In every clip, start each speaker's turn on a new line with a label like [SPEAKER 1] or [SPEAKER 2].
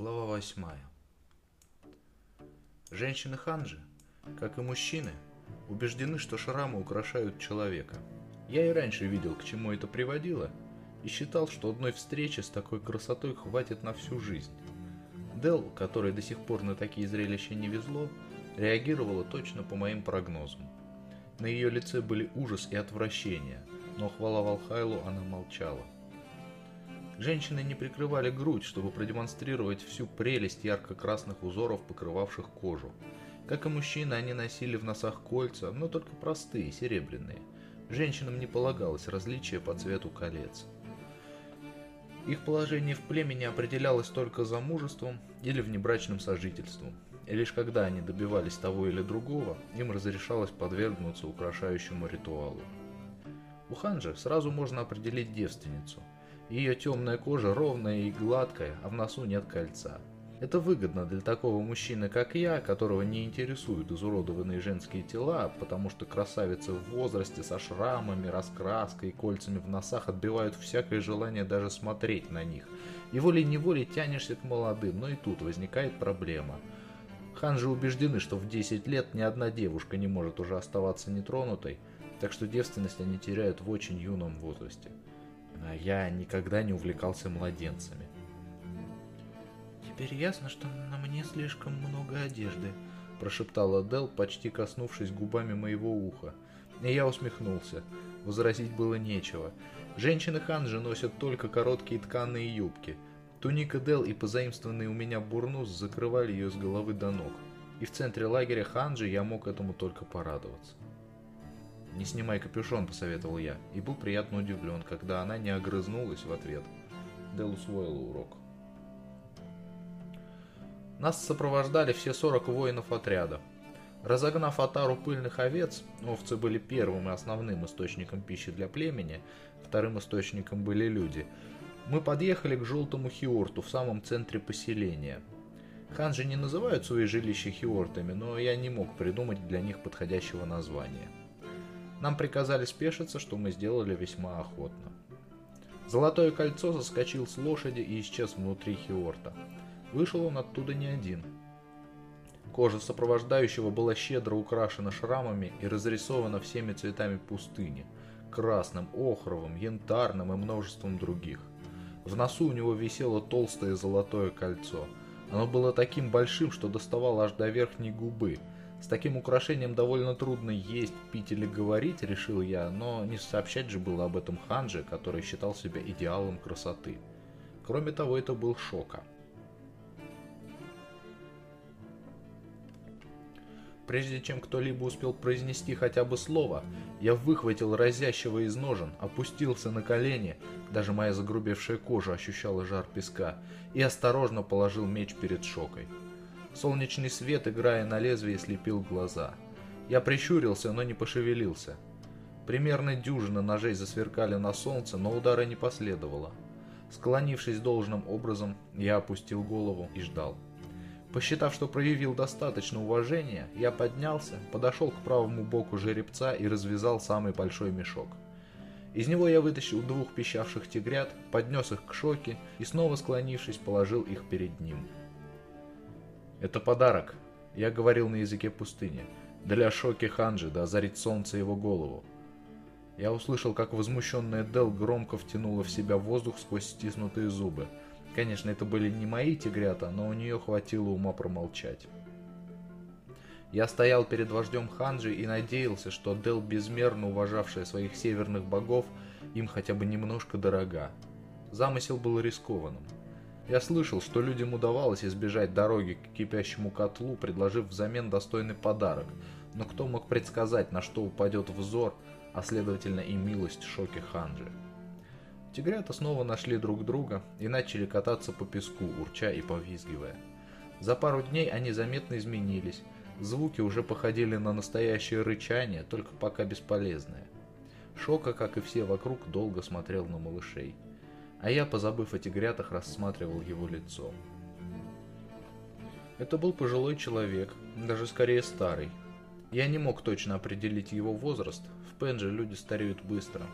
[SPEAKER 1] Глава восьмая. Женщины Ханжи, как и мужчины, убеждены, что шрамы украшают человека. Я и раньше видел, к чему это приводило, и считал, что одной встречи с такой красотой хватит на всю жизнь. Дел, которой до сих пор на такие зрелища не везло, реагировала точно по моим прогнозам. На ее лице были ужас и отвращение, но хвала Валхайлу она молчала. Женщины не прикрывали грудь, чтобы продемонстрировать всю прелесть ярко-красных узоров, покрывавших кожу. Как и мужчины, они носили в носах кольца, но только простые, серебряные. Женщинам не полагалось различия по цвету колец. Их положение в племени определялось только замужеством или внебрачным сожительством. И лишь когда они добивались того или другого, им разрешалось подвергнуться украшающему ритуалу. У Ханжи сразу можно определить девственницу – ее темная кожа ровная и гладкая, а в носу нет кольца. Это выгодно для такого мужчины, как я, которого не интересуют изуродованные женские тела, потому что красавицы в возрасте со шрамами, раскраской и кольцами в носах отбивают всякое желание даже смотреть на них. И волей-неволей тянешься к молодым, но и тут возникает проблема. Ханжи убеждены, что в 10 лет ни одна девушка не может уже оставаться нетронутой, так что девственность они теряют в очень юном возрасте я никогда не увлекался младенцами.
[SPEAKER 2] «Теперь ясно, что на мне слишком много одежды», –
[SPEAKER 1] прошептала Дел, почти коснувшись губами моего уха. И я усмехнулся. Возразить было нечего. Женщины Ханжи носят только короткие тканые юбки. Туника Дел и позаимствованный у меня бурнус закрывали ее с головы до ног. И в центре лагеря Ханжи я мог этому только порадоваться. «Не снимай капюшон», — посоветовал я, и был приятно удивлен, когда она не огрызнулась в ответ. Дел усвоила урок. Нас сопровождали все 40 воинов отряда. Разогнав отару пыльных овец, овцы были первым и основным источником пищи для племени, вторым источником были люди, мы подъехали к желтому хиорту в самом центре поселения. Ханжи не называют свои жилища хиортами, но я не мог придумать для них подходящего названия. Нам приказали спешиться, что мы сделали весьма охотно. Золотое кольцо заскочил с лошади и исчез внутри Хиорта. Вышел он оттуда не один. Кожа сопровождающего была щедро украшена шрамами и разрисована всеми цветами пустыни – красным, охровым, янтарным и множеством других. В носу у него висело толстое золотое кольцо. Оно было таким большим, что доставало аж до верхней губы – с таким украшением довольно трудно есть, пить или говорить, решил я, но не сообщать же было об этом Ханже, который считал себя идеалом красоты. Кроме того, это был Шока. Прежде чем кто-либо успел произнести хотя бы слово, я выхватил разящего из ножен, опустился на колени, даже моя загрубевшая кожа ощущала жар песка, и осторожно положил меч перед Шокой. Солнечный свет, играя на лезвии, слепил глаза. Я прищурился, но не пошевелился. Примерно дюжина ножей засверкали на солнце, но удара не последовало. Склонившись должным образом, я опустил голову и ждал. Посчитав, что проявил достаточно уважения, я поднялся, подошел к правому боку жеребца и развязал самый большой мешок. Из него я вытащил двух пищавших тигрят, поднес их к шоке и снова склонившись, положил их перед ним. Это подарок, я говорил на языке пустыни, для Шоки Ханджи, да озарит солнце его голову. Я услышал, как возмущенная Дел громко втянула в себя воздух сквозь стиснутые зубы. Конечно, это были не мои тигрята, но у нее хватило ума промолчать. Я стоял перед вождем Ханджи и надеялся, что Дел, безмерно уважавшая своих северных богов, им хотя бы немножко дорога. Замысел был рискованным. Я слышал, что людям удавалось избежать дороги к кипящему котлу, предложив взамен достойный подарок, но кто мог предсказать, на что упадет взор, а следовательно и милость Шоки Ханджи. Тигрята снова нашли друг друга и начали кататься по песку, урча и повизгивая. За пару дней они заметно изменились, звуки уже походили на настоящее рычание, только пока бесполезное. Шока, как и все вокруг, долго смотрел на малышей а я, позабыв о тигрятах, рассматривал его лицо. Это был пожилой человек, даже скорее старый. Я не мог точно определить его возраст, в Пенже люди стареют быстро.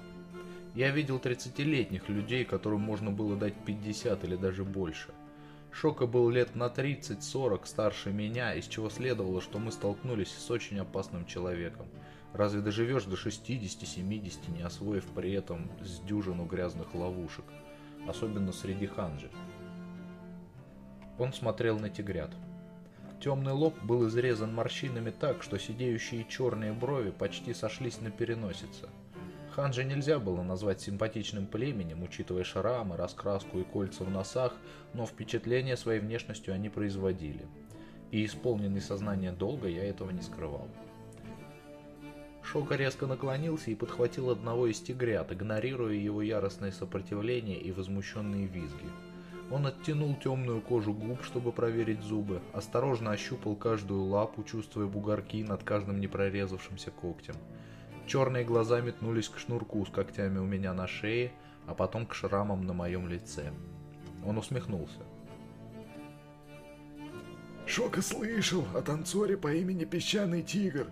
[SPEAKER 1] Я видел 30-летних людей, которым можно было дать 50 или даже больше. Шока был лет на 30-40 старше меня, из чего следовало, что мы столкнулись с очень опасным человеком. Разве доживешь до 60-70, не освоив при этом с дюжину грязных ловушек? Особенно среди ханжи. Он смотрел на тигрят. Темный лоб был изрезан морщинами так, что сидеющие черные брови почти сошлись на переносице. Ханжи нельзя было назвать симпатичным племенем, учитывая шрамы, раскраску и кольца в носах, но впечатление своей внешностью они производили. И исполненный сознание долга я этого не скрывал. Шока резко наклонился и подхватил одного из тигрят, игнорируя его яростное сопротивление и возмущенные визги. Он оттянул темную кожу губ, чтобы проверить зубы, осторожно ощупал каждую лапу, чувствуя бугорки над каждым непрорезавшимся когтем. Черные глаза метнулись к шнурку с когтями у меня на шее, а потом к шрамам на моем лице. Он усмехнулся.
[SPEAKER 3] Шока слышал о танцоре по имени Песчаный Тигр.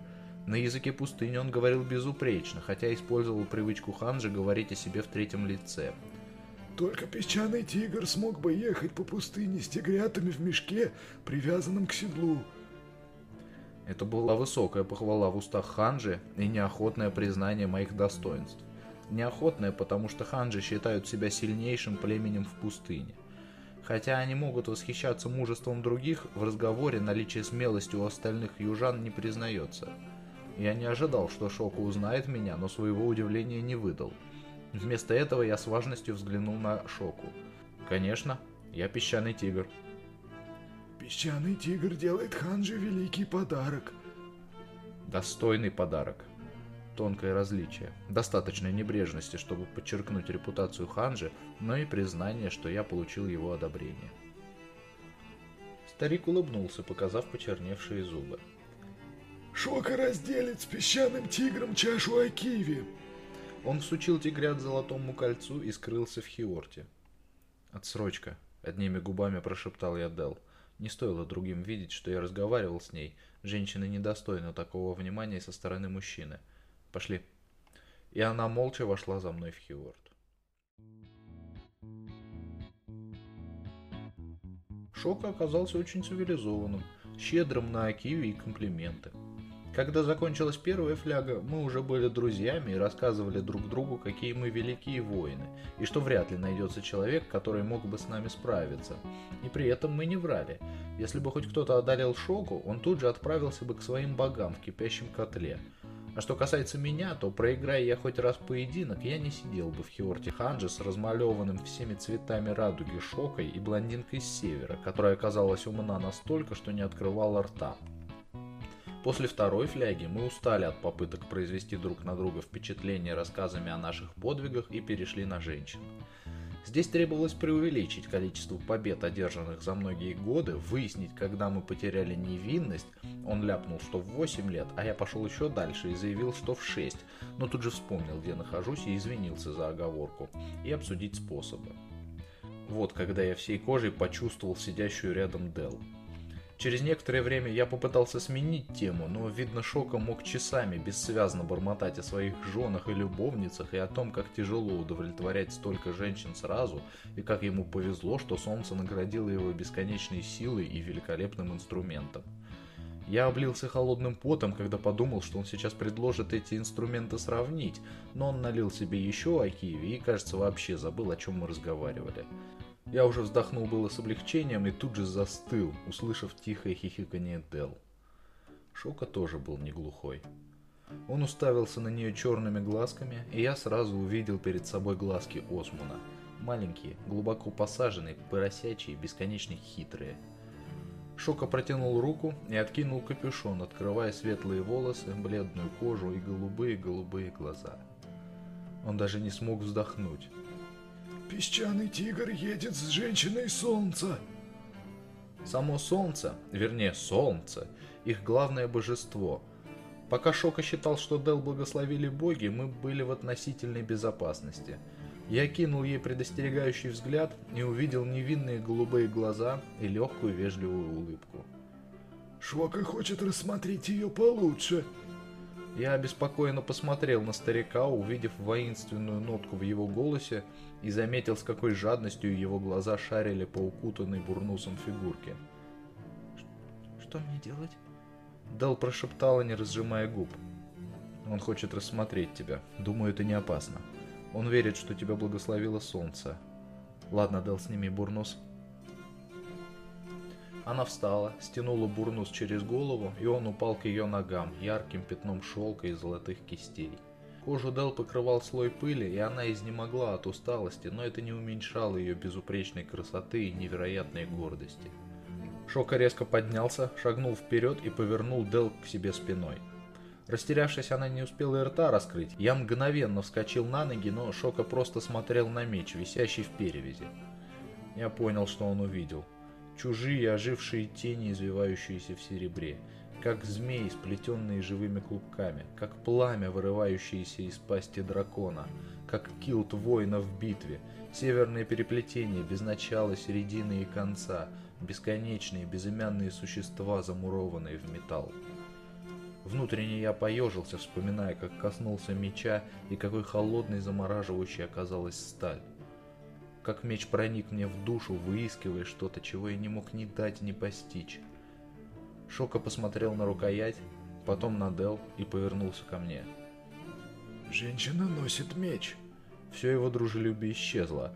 [SPEAKER 1] На языке пустыни он говорил безупречно, хотя использовал привычку ханжи говорить о себе в третьем лице.
[SPEAKER 3] Только Песчаный Тигр смог бы ехать по пустыне с тигрятами в мешке, привязанном к седлу.
[SPEAKER 1] Это была высокая похвала в устах Ханжи и неохотное признание моих достоинств. Неохотное, потому что Ханжи считают себя сильнейшим племенем в пустыне. Хотя они могут восхищаться мужеством других, в разговоре наличие смелости у остальных южан не признается. Я не ожидал, что Шоку узнает меня, но своего удивления не выдал. Вместо этого я с важностью взглянул на Шоку. Конечно, я песчаный тигр.
[SPEAKER 3] Песчаный тигр делает Ханже великий подарок.
[SPEAKER 1] Достойный подарок. Тонкое различие. Достаточной небрежности, чтобы подчеркнуть репутацию Ханжи, но и признание, что я получил его одобрение. Старик улыбнулся, показав почерневшие зубы.
[SPEAKER 3] Шока разделит с песчаным тигром чашу Акиви.
[SPEAKER 1] Он всучил тигрят золотому кольцу и скрылся в Хиорте. «Отсрочка», — одними губами прошептал я Дел. Не стоило другим видеть, что я разговаривал с ней. Женщина недостойна такого внимания со стороны мужчины. Пошли. И она молча вошла за мной в Хьюард. Шок оказался очень цивилизованным, щедрым на акиви и комплименты. Когда закончилась первая фляга, мы уже были друзьями и рассказывали друг другу, какие мы великие воины, и что вряд ли найдется человек, который мог бы с нами справиться. И при этом мы не врали. Если бы хоть кто-то одолел Шоку, он тут же отправился бы к своим богам в кипящем котле. А что касается меня, то проиграя я хоть раз поединок, я не сидел бы в Хиорте Ханджи с размалеванным всеми цветами радуги Шокой и блондинкой с севера, которая оказалась умна настолько, что не открывала рта. После второй фляги мы устали от попыток произвести друг на друга впечатление рассказами о наших подвигах и перешли на женщин. Здесь требовалось преувеличить количество побед, одержанных за многие годы, выяснить, когда мы потеряли невинность. Он ляпнул, что в 8 лет, а я пошел еще дальше и заявил, что в 6, но тут же вспомнил, где нахожусь и извинился за оговорку, и обсудить способы. Вот когда я всей кожей почувствовал сидящую рядом Дел. Через некоторое время я попытался сменить тему, но, видно, Шока мог часами бессвязно бормотать о своих женах и любовницах и о том, как тяжело удовлетворять столько женщин сразу, и как ему повезло, что солнце наградило его бесконечной силой и великолепным инструментом. Я облился холодным потом, когда подумал, что он сейчас предложит эти инструменты сравнить, но он налил себе еще акиви и, кажется, вообще забыл, о чем мы разговаривали. Я уже вздохнул было с облегчением и тут же застыл, услышав тихое хихиканье Дел. Шока тоже был не глухой. Он уставился на нее черными глазками, и я сразу увидел перед собой глазки Осмуна. Маленькие, глубоко посаженные, поросячие, бесконечно хитрые. Шока протянул руку и откинул капюшон, открывая светлые волосы, бледную кожу и голубые-голубые глаза. Он даже не смог вздохнуть.
[SPEAKER 3] Песчаный тигр едет с женщиной солнца.
[SPEAKER 1] Само солнце, вернее солнце, их главное божество. Пока Шока считал, что Дел благословили боги, мы были в относительной безопасности. Я кинул ей предостерегающий взгляд и увидел невинные голубые глаза и легкую вежливую улыбку.
[SPEAKER 3] Шока хочет рассмотреть ее получше.
[SPEAKER 1] Я обеспокоенно посмотрел на старика, увидев воинственную нотку в его голосе и заметил, с какой жадностью его глаза шарили по укутанной бурнусом фигурке.
[SPEAKER 2] Что мне делать?
[SPEAKER 1] Дел прошептала, не разжимая губ. Он хочет рассмотреть тебя. Думаю, это не опасно. Он верит, что тебя благословило солнце. Ладно, Дел, сними бурнус. Она встала, стянула бурнус через голову, и он упал к ее ногам, ярким пятном шелка и золотых кистей. Кожу Дел покрывал слой пыли, и она изнемогла от усталости, но это не уменьшало ее безупречной красоты и невероятной гордости. Шока резко поднялся, шагнул вперед и повернул Дел к себе спиной. Растерявшись, она не успела и рта раскрыть. Я мгновенно вскочил на ноги, но Шока просто смотрел на меч, висящий в перевязи. Я понял, что он увидел. Чужие ожившие тени, извивающиеся в серебре. Как змеи, сплетенные живыми клубками. Как пламя, вырывающееся из пасти дракона. Как килт воина в битве. Северное переплетение, без начала, середины и конца. Бесконечные, безымянные существа, замурованные в металл. Внутренне я поежился, вспоминая, как коснулся меча и какой холодной замораживающей оказалась сталь. Как меч проник мне в душу, выискивая что-то, чего я не мог ни дать, ни постичь. Шока посмотрел на рукоять, потом на Дел и повернулся ко мне.
[SPEAKER 3] «Женщина носит меч».
[SPEAKER 1] Все его дружелюбие исчезло.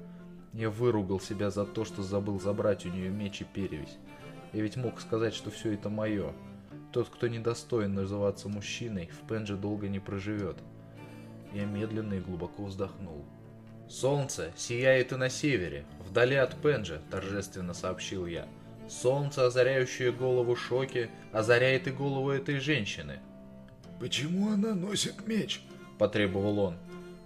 [SPEAKER 1] Я выругал себя за то, что забыл забрать у нее меч и перевязь. Я ведь мог сказать, что все это мое. Тот, кто недостоин называться мужчиной, в Пенже долго не проживет. Я медленно и глубоко вздохнул. «Солнце сияет и на севере, вдали от Пенджа», – торжественно сообщил я. «Солнце, озаряющее голову Шоки, озаряет и голову этой женщины».
[SPEAKER 3] «Почему она носит меч?»
[SPEAKER 1] – потребовал он.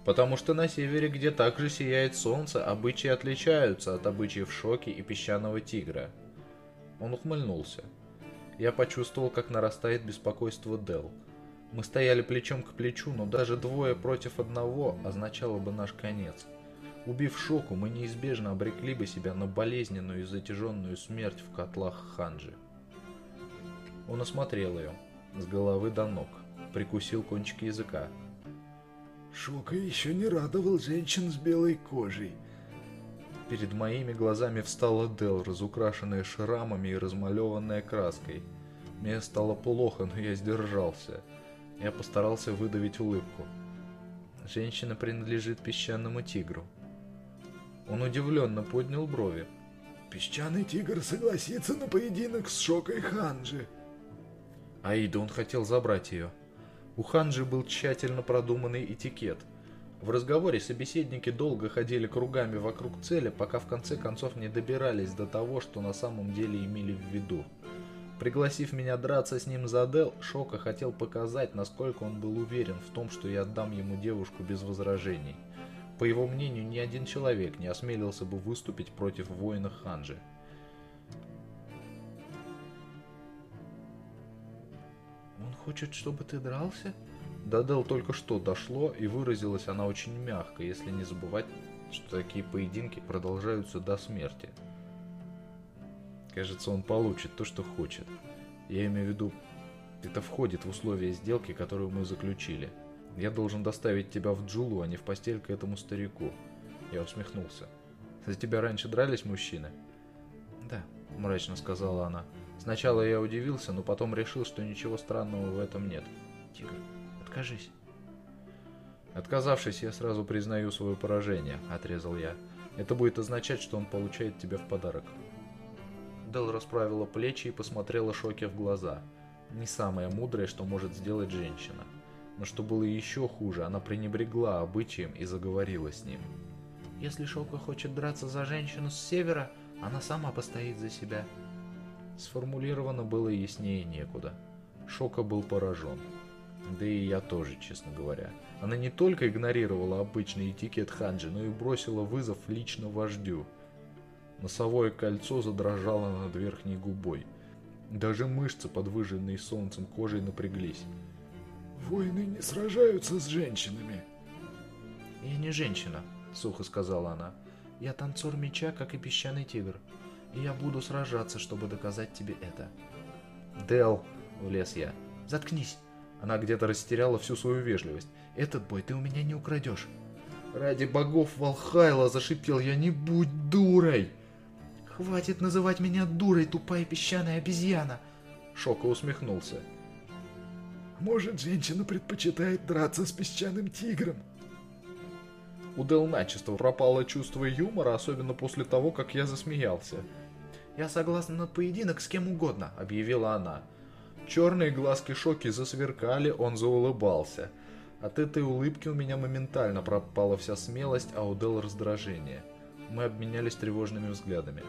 [SPEAKER 1] «Потому что на севере, где также сияет солнце, обычаи отличаются от обычаев Шоки и Песчаного Тигра». Он ухмыльнулся. Я почувствовал, как нарастает беспокойство Дел. Мы стояли плечом к плечу, но даже двое против одного означало бы наш конец. Убив Шоку, мы неизбежно обрекли бы себя на болезненную и затяженную смерть в котлах Ханджи. Он осмотрел ее, с головы до ног, прикусил кончик языка.
[SPEAKER 3] Шока еще не радовал женщин с белой кожей.
[SPEAKER 1] Перед моими глазами встала Дел, разукрашенная шрамами и размалеванная краской. Мне стало плохо, но я сдержался. Я постарался выдавить улыбку. Женщина принадлежит песчаному тигру. Он удивленно поднял брови.
[SPEAKER 3] Песчаный тигр согласится на поединок с Шокой Ханджи.
[SPEAKER 1] Аида, он хотел забрать ее. У Ханджи был тщательно продуманный этикет – в разговоре собеседники долго ходили кругами вокруг цели, пока в конце концов не добирались до того, что на самом деле имели в виду. Пригласив меня драться с ним за Дел, Шока хотел показать, насколько он был уверен в том, что я отдам ему девушку без возражений. По его мнению, ни один человек не осмелился бы выступить против воина Ханжи.
[SPEAKER 2] «Он хочет, чтобы ты дрался?»
[SPEAKER 1] До Дел только что дошло, и выразилась она очень мягко, если не забывать, что такие поединки продолжаются до смерти. Кажется, он получит то, что хочет. Я имею в виду, это входит в условия сделки, которую мы заключили. Я должен доставить тебя в Джулу, а не в постель к этому старику. Я усмехнулся. За тебя раньше дрались мужчины?
[SPEAKER 2] Да,
[SPEAKER 1] мрачно сказала она. Сначала я удивился, но потом решил, что ничего странного в этом нет.
[SPEAKER 2] Тигр, откажись.
[SPEAKER 1] Отказавшись, я сразу признаю свое поражение, отрезал я. Это будет означать, что он получает тебя в подарок. Дел расправила плечи и посмотрела Шоке в глаза. Не самое мудрое, что может сделать женщина. Но что было еще хуже, она пренебрегла обычаем и заговорила с ним.
[SPEAKER 2] Если Шока хочет драться за женщину с севера, она сама постоит за себя.
[SPEAKER 1] Сформулировано было яснее некуда. Шока был поражен. Да и я тоже, честно говоря. Она не только игнорировала обычный этикет Ханджи, но и бросила вызов лично вождю. Носовое кольцо задрожало над верхней губой. Даже мышцы, подвыжженные солнцем кожей, напряглись.
[SPEAKER 3] «Воины не сражаются с женщинами».
[SPEAKER 2] «Я не женщина», — сухо сказала она. «Я танцор меча, как и песчаный тигр. И я буду сражаться, чтобы доказать тебе это».
[SPEAKER 1] «Дел!» — влез я.
[SPEAKER 2] «Заткнись!»
[SPEAKER 1] Она где-то растеряла всю свою вежливость. «Этот бой ты у меня не украдешь». «Ради богов Валхайла!» – зашипел я. «Не будь дурой!»
[SPEAKER 2] «Хватит называть меня дурой, тупая песчаная обезьяна!»
[SPEAKER 1] Шока усмехнулся.
[SPEAKER 3] «Может, женщина предпочитает драться с песчаным тигром?»
[SPEAKER 1] У Дел начисто пропало чувство юмора, особенно после того, как я засмеялся.
[SPEAKER 2] «Я согласна на поединок с кем угодно», — объявила она.
[SPEAKER 1] Черные глазки Шоки засверкали, он заулыбался. От этой улыбки у меня моментально пропала вся смелость, а у Дел раздражение. Мы обменялись тревожными взглядами.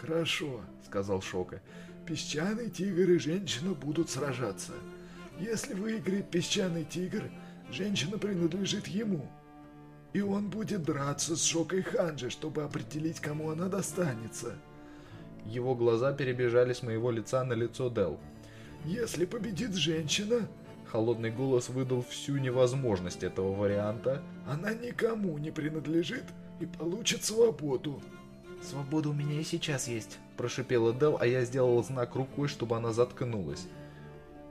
[SPEAKER 3] «Хорошо», — сказал Шока. «Песчаный тигр и женщина будут сражаться. Если выиграет песчаный тигр, женщина принадлежит ему. И он будет драться с Шокой Ханджи, чтобы определить, кому она достанется».
[SPEAKER 1] Его глаза перебежали с моего лица на лицо Дел.
[SPEAKER 3] «Если победит женщина...»
[SPEAKER 1] Холодный голос выдал всю невозможность этого варианта.
[SPEAKER 3] «Она никому не принадлежит и получит свободу».
[SPEAKER 2] «Свобода у меня и сейчас есть», –
[SPEAKER 1] прошипела Дел, а я сделал знак рукой, чтобы она заткнулась.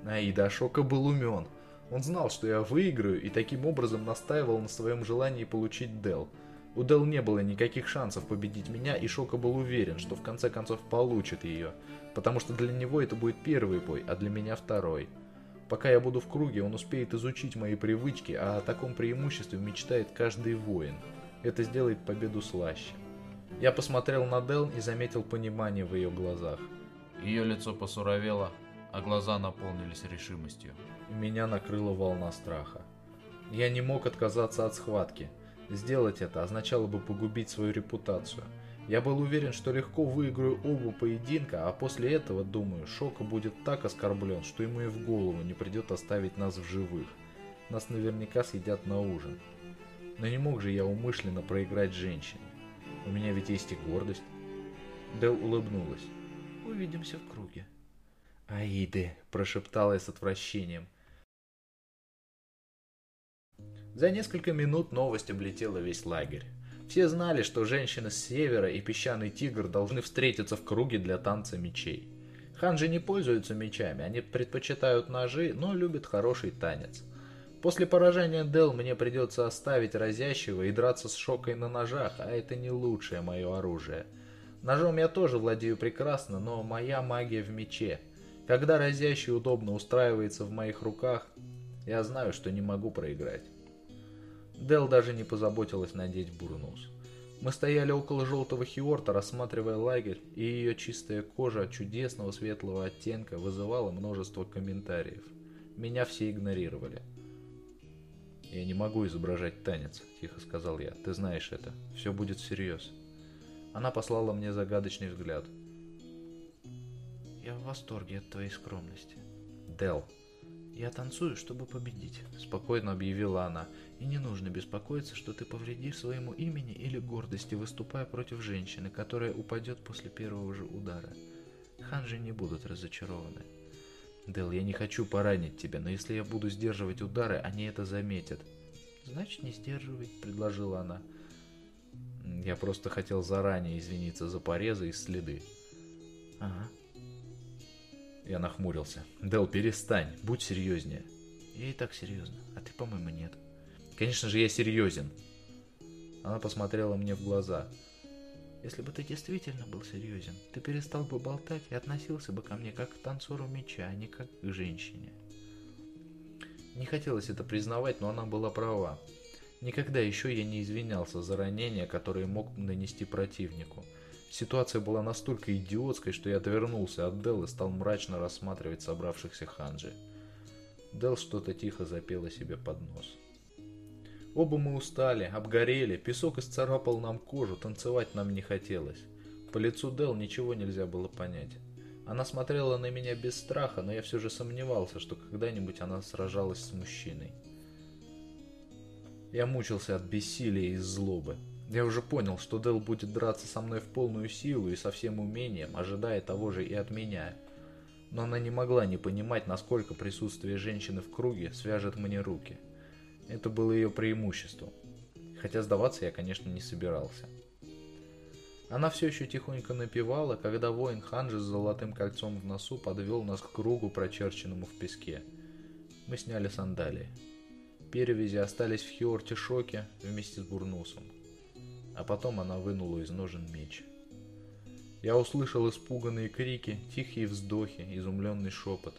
[SPEAKER 1] Аида Шока был умен. Он знал, что я выиграю, и таким образом настаивал на своем желании получить Дел – у Дел не было никаких шансов победить меня, и Шока был уверен, что в конце концов получит ее, потому что для него это будет первый бой, а для меня второй. Пока я буду в круге, он успеет изучить мои привычки, а о таком преимуществе мечтает каждый воин. Это сделает победу слаще. Я посмотрел на Дел и заметил понимание в ее глазах.
[SPEAKER 4] Ее лицо посуровело, а глаза наполнились решимостью.
[SPEAKER 1] Меня накрыла волна страха. Я не мог отказаться от схватки – Сделать это означало бы погубить свою репутацию. Я был уверен, что легко выиграю оба поединка, а после этого, думаю, Шока будет так оскорблен, что ему и в голову не придет оставить нас в живых. Нас наверняка съедят на ужин. Но не мог же я умышленно проиграть женщине. У меня ведь есть и гордость. Дел улыбнулась.
[SPEAKER 2] «Увидимся в круге».
[SPEAKER 1] «Аиды!» – прошептала я с отвращением. За несколько минут новость облетела весь лагерь. Все знали, что женщины с севера и песчаный тигр должны встретиться в круге для танца мечей. Ханжи не пользуются мечами, они предпочитают ножи, но любят хороший танец. После поражения Дел мне придется оставить разящего и драться с шокой на ножах, а это не лучшее мое оружие. Ножом я тоже владею прекрасно, но моя магия в мече. Когда разящий удобно устраивается в моих руках, я знаю, что не могу проиграть. Дел даже не позаботилась надеть бурнус. Мы стояли около желтого хиорта, рассматривая лагерь, и ее чистая кожа чудесного светлого оттенка вызывала множество комментариев. Меня все игнорировали. «Я не могу изображать танец», – тихо сказал я. «Ты знаешь это. Все будет всерьез». Она послала мне загадочный взгляд.
[SPEAKER 2] «Я в восторге от твоей скромности».
[SPEAKER 1] «Дел,
[SPEAKER 2] «Я танцую, чтобы победить», —
[SPEAKER 1] спокойно объявила она.
[SPEAKER 2] «И не нужно беспокоиться, что ты повредишь своему имени или гордости, выступая против женщины, которая упадет после первого же удара. Ханжи не будут разочарованы».
[SPEAKER 1] «Дел, я не хочу поранить тебя, но если я буду сдерживать удары, они это заметят».
[SPEAKER 2] «Значит, не сдерживай», — предложила она.
[SPEAKER 1] Я просто хотел заранее извиниться за порезы и следы.
[SPEAKER 2] «Ага»,
[SPEAKER 1] я нахмурился. Дел, перестань, будь серьезнее.
[SPEAKER 2] Я и так серьезно, а ты, по-моему, нет.
[SPEAKER 1] Конечно же, я серьезен. Она посмотрела мне в глаза.
[SPEAKER 2] Если бы ты действительно был серьезен, ты перестал бы болтать и относился бы ко мне как к танцору меча, а не как к женщине.
[SPEAKER 1] Не хотелось это признавать, но она была права. Никогда еще я не извинялся за ранения, которые мог нанести противнику. Ситуация была настолько идиотской, что я отвернулся от Дел и стал мрачно рассматривать собравшихся ханджи. Дел что-то тихо запела себе под нос. Оба мы устали, обгорели, песок исцарапал нам кожу, танцевать нам не хотелось. По лицу Дел ничего нельзя было понять. Она смотрела на меня без страха, но я все же сомневался, что когда-нибудь она сражалась с мужчиной. Я мучился от бессилия и злобы. Я уже понял, что Дел будет драться со мной в полную силу и со всем умением, ожидая того же и от меня. Но она не могла не понимать, насколько присутствие женщины в круге свяжет мне руки. Это было ее преимуществом. Хотя сдаваться я, конечно, не собирался. Она все еще тихонько напевала, когда воин Ханжи с золотым кольцом в носу подвел нас к кругу, прочерченному в песке. Мы сняли сандалии. Перевязи остались в Хиорте Шоке вместе с Бурнусом. А потом она вынула из ножен меч. Я услышал испуганные крики, тихие вздохи, изумленный шепот.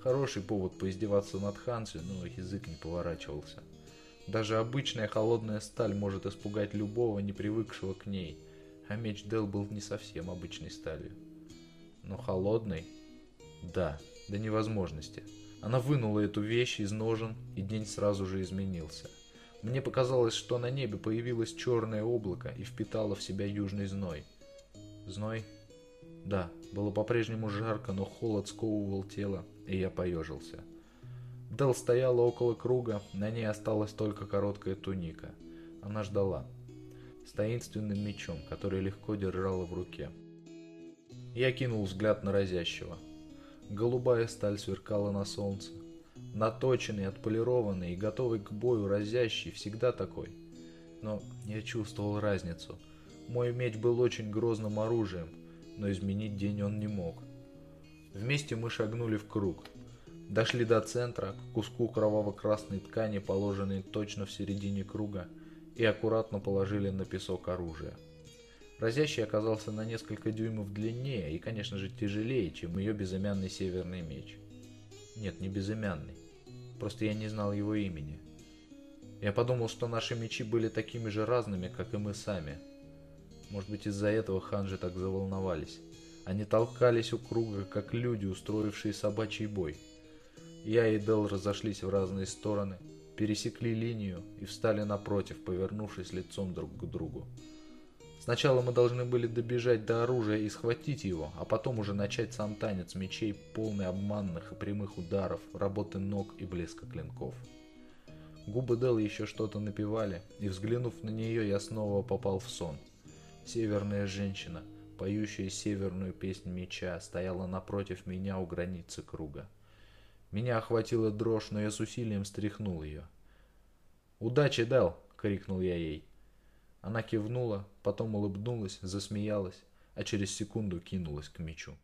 [SPEAKER 1] Хороший повод поиздеваться над Ханси, но язык не поворачивался. Даже обычная холодная сталь может испугать любого, не привыкшего к ней, а меч Дел был не совсем обычной сталью. Но холодный? Да, до невозможности. Она вынула эту вещь из ножен, и день сразу же изменился. Мне показалось, что на небе появилось черное облако и впитало в себя южный зной. Зной? Да, было по-прежнему жарко, но холод сковывал тело, и я поежился. Дел стояла около круга, на ней осталась только короткая туника. Она ждала. С таинственным мечом, который легко держала в руке. Я кинул взгляд на разящего. Голубая сталь сверкала на солнце. Наточенный, отполированный и готовый к бою разящий, всегда такой. Но я чувствовал разницу. Мой меч был очень грозным оружием, но изменить день он не мог. Вместе мы шагнули в круг. Дошли до центра, к куску кроваво-красной ткани, положенной точно в середине круга, и аккуратно положили на песок оружие. Разящий оказался на несколько дюймов длиннее и, конечно же, тяжелее, чем ее безымянный северный меч. Нет, не безымянный. Просто я не знал его имени. Я подумал, что наши мечи были такими же разными, как и мы сами. Может быть, из-за этого ханжи так заволновались. Они толкались у круга, как люди, устроившие собачий бой. Я и Дел разошлись в разные стороны, пересекли линию и встали напротив, повернувшись лицом друг к другу. Сначала мы должны были добежать до оружия и схватить его, а потом уже начать сам танец мечей, полный обманных и прямых ударов, работы ног и блеска клинков. Губы Дел еще что-то напевали, и взглянув на нее, я снова попал в сон. Северная женщина, поющая северную песнь меча, стояла напротив меня у границы круга. Меня охватила дрожь, но я с усилием стряхнул ее. «Удачи, Дел!» — крикнул я ей. Она кивнула, потом улыбнулась, засмеялась, а через секунду кинулась к мечу.